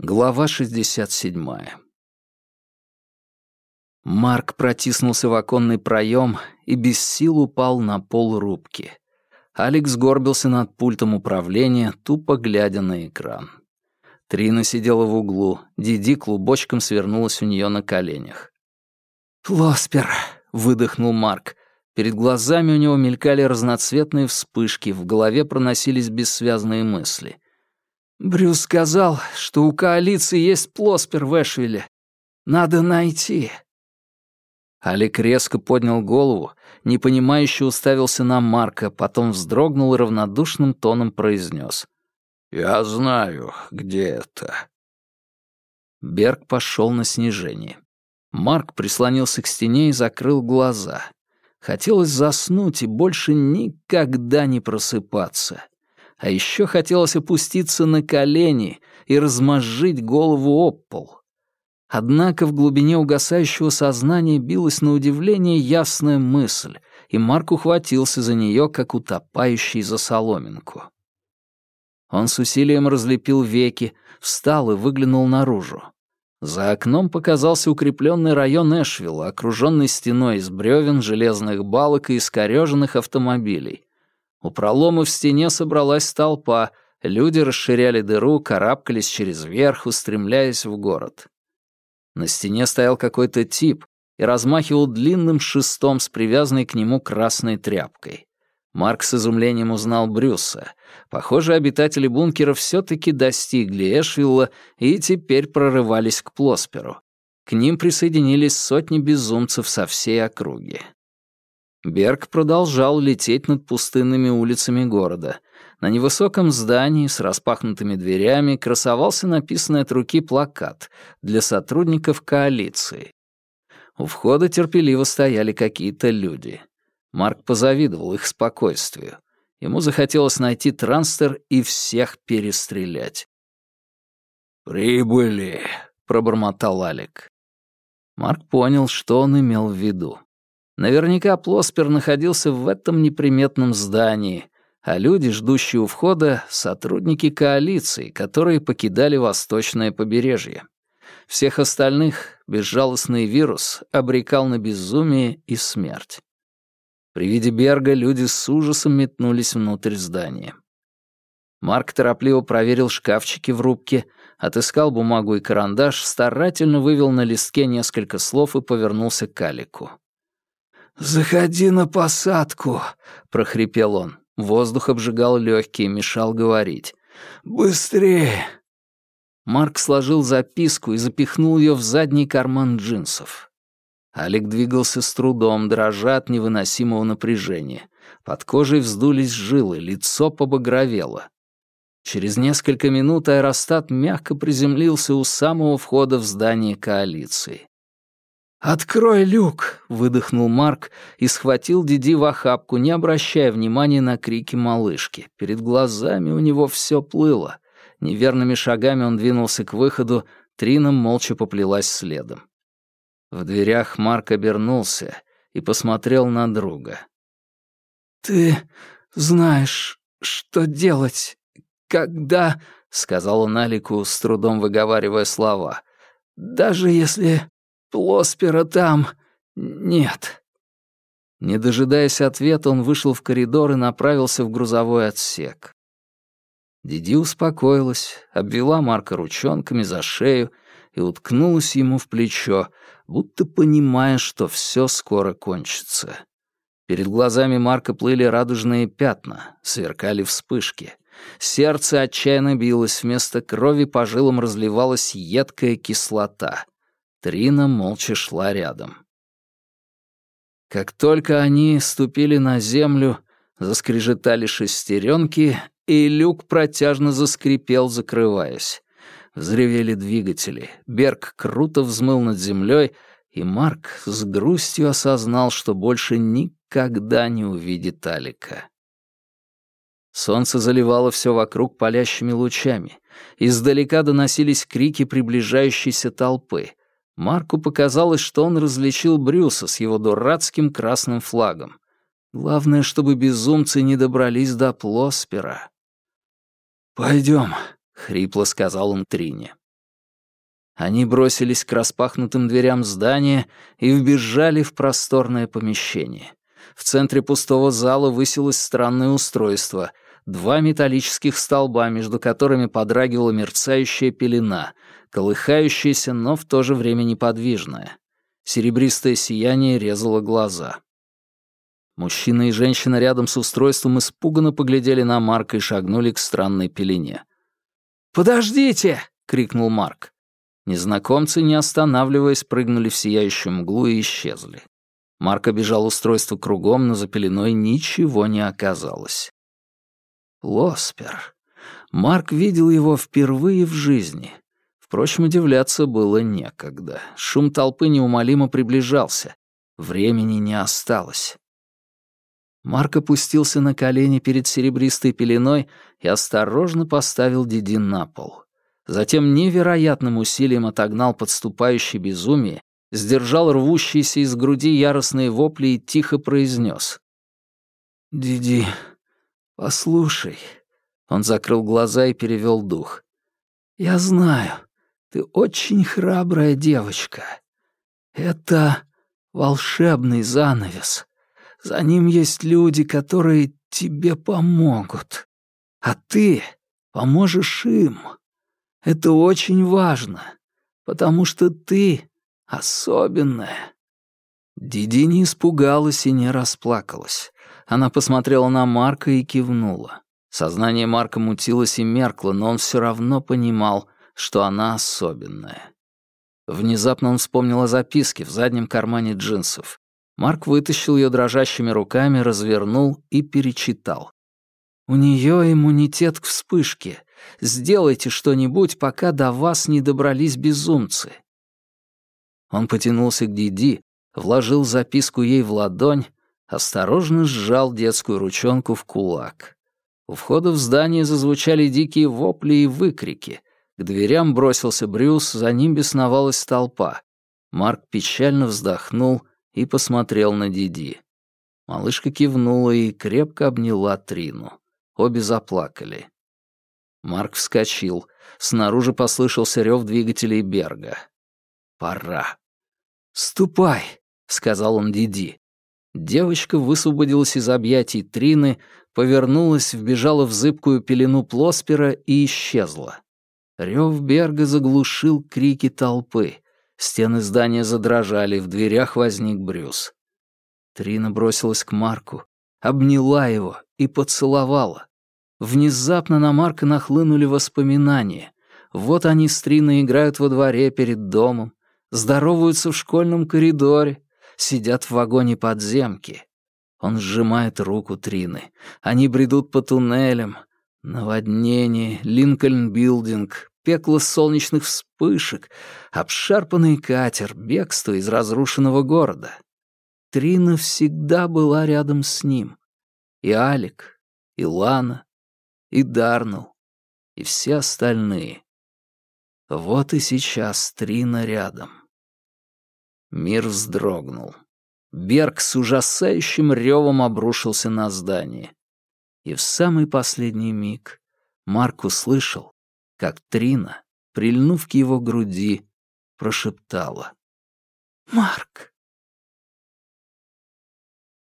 Глава 67. Марк протиснулся в оконный проем и без сил упал на пол рубки. Алекс горбился над пультом управления, тупо глядя на экран. Трина сидела в углу, Диди клубочком свернулась у нее на коленях. «Плоспер», — выдохнул Марк. Перед глазами у него мелькали разноцветные вспышки, в голове проносились бессвязные мысли. Брюс сказал, что у коалиции есть плоспер в Эшвилле. Надо найти. Алик резко поднял голову, непонимающе уставился на Марка, потом вздрогнул и равнодушным тоном произнес. «Я знаю, где это». Берг пошел на снижение. Марк прислонился к стене и закрыл глаза. Хотелось заснуть и больше никогда не просыпаться. А еще хотелось опуститься на колени и размозжить голову об пол. Однако в глубине угасающего сознания билась на удивление ясная мысль, и Марк ухватился за нее, как утопающий за соломинку. Он с усилием разлепил веки, встал и выглянул наружу. За окном показался укрепленный район Эшвилла, окруженный стеной из бревен, железных балок и искореженных автомобилей. У пролома в стене собралась толпа, люди расширяли дыру, карабкались через верх, устремляясь в город. На стене стоял какой-то тип и размахивал длинным шестом с привязанной к нему красной тряпкой. Марк с изумлением узнал Брюса. Похоже, обитатели бункера все-таки достигли Эшвилла и теперь прорывались к Плосперу. К ним присоединились сотни безумцев со всей округи. Берг продолжал лететь над пустынными улицами города. На невысоком здании с распахнутыми дверями красовался написанный от руки плакат для сотрудников коалиции. У входа терпеливо стояли какие-то люди. Марк позавидовал их спокойствию. Ему захотелось найти транстер и всех перестрелять. «Прибыли», — пробормотал Алик. Марк понял, что он имел в виду. Наверняка Плоспер находился в этом неприметном здании, а люди, ждущие у входа, — сотрудники коалиции, которые покидали восточное побережье. Всех остальных безжалостный вирус обрекал на безумие и смерть. При виде Берга люди с ужасом метнулись внутрь здания. Марк торопливо проверил шкафчики в рубке, отыскал бумагу и карандаш, старательно вывел на листке несколько слов и повернулся к Алику. «Заходи на посадку», — прохрипел он. Воздух обжигал легкие, мешал говорить. «Быстрее!» Марк сложил записку и запихнул ее в задний карман джинсов. Алик двигался с трудом, дрожа от невыносимого напряжения. Под кожей вздулись жилы, лицо побагровело. Через несколько минут аэростат мягко приземлился у самого входа в здание коалиции. «Открой люк!» — выдохнул Марк и схватил Диди в охапку, не обращая внимания на крики малышки. Перед глазами у него все плыло. Неверными шагами он двинулся к выходу, Трина молча поплелась следом. В дверях Марк обернулся и посмотрел на друга. «Ты знаешь, что делать, когда...» — сказал он Алику, с трудом выговаривая слова. «Даже если Плоспера там нет». Не дожидаясь ответа, он вышел в коридор и направился в грузовой отсек. Диди успокоилась, обвела Марка ручонками за шею и уткнулась ему в плечо, будто понимая, что все скоро кончится. Перед глазами Марка плыли радужные пятна, сверкали вспышки. Сердце отчаянно билось, вместо крови по жилам разливалась едкая кислота. Трина молча шла рядом. Как только они ступили на землю, заскрежетали шестеренки, и люк протяжно заскрипел, закрываясь. Взревели двигатели, Берг круто взмыл над землей, и Марк с грустью осознал, что больше никогда не увидит Алика. Солнце заливало все вокруг палящими лучами. Издалека доносились крики приближающейся толпы — Марку показалось, что он различил Брюса с его дурацким красным флагом. Главное, чтобы безумцы не добрались до Плоспера. «Пойдем», — хрипло сказал он Трине. Они бросились к распахнутым дверям здания и вбежали в просторное помещение. В центре пустого зала высилось странное устройство — два металлических столба, между которыми подрагивала мерцающая пелена, колыхающаяся, но в то же время неподвижная. Серебристое сияние резало глаза. Мужчина и женщина рядом с устройством испуганно поглядели на Марка и шагнули к странной пелене. «Подождите!» — крикнул Марк. Незнакомцы, не останавливаясь, прыгнули в сияющую мглу и исчезли. Марк обежал устройство кругом, но за пеленой ничего не оказалось. Лоспер. Марк видел его впервые в жизни. Впрочем, удивляться было некогда. Шум толпы неумолимо приближался. Времени не осталось. Марк опустился на колени перед серебристой пеленой и осторожно поставил Диди на пол. Затем невероятным усилием отогнал подступающее безумие, сдержал рвущиеся из груди яростные вопли и тихо произнес. «Диди, «Послушай». Он закрыл глаза и перевел дух. «Я знаю, ты очень храбрая девочка. Это волшебный занавес. За ним есть люди, которые тебе помогут. А ты поможешь им. Это очень важно, потому что ты особенная». Диди не испугалась и не расплакалась. Она посмотрела на Марка и кивнула. Сознание Марка мутилось и меркло, но он все равно понимал, что она особенная. Внезапно он вспомнил о записке в заднем кармане джинсов. Марк вытащил ее дрожащими руками, развернул и перечитал. «У нее иммунитет к вспышке. Сделайте что-нибудь, пока до вас не добрались безумцы». Он потянулся к Диди, вложил записку ей в ладонь, осторожно сжал детскую ручонку в кулак. У входа в здание зазвучали дикие вопли и выкрики. К дверям бросился Брюс, за ним бесновалась толпа. Марк печально вздохнул и посмотрел на Диди. Малышка кивнула и крепко обняла Трину. Обе заплакали. Марк вскочил. Снаружи послышался рев двигателей Берга. «Пора». «Ступай», — сказал он Диди. Девочка высвободилась из объятий Трины, повернулась, вбежала в зыбкую пелену Плоспера и исчезла. Рев Берга заглушил крики толпы. Стены здания задрожали, в дверях возник Брюс. Трина бросилась к Марку, обняла его и поцеловала. Внезапно на Марка нахлынули воспоминания. Вот они с Триной играют во дворе перед домом, здороваются в школьном коридоре, сидят в вагоне подземки. Он сжимает руку Трины. Они бредут по туннелям. Наводнение, Линкольн-билдинг, пекло солнечных вспышек, обшарпанный катер, бегство из разрушенного города. Трина всегда была рядом с ним. И Алик, и Лана, и Дарнелл, и все остальные. Вот и сейчас Трина рядом. Мир вздрогнул. Берг с ужасающим ревом обрушился на здание. И в самый последний миг Марк услышал, как Трина, прильнув к его груди, прошептала. «Марк!»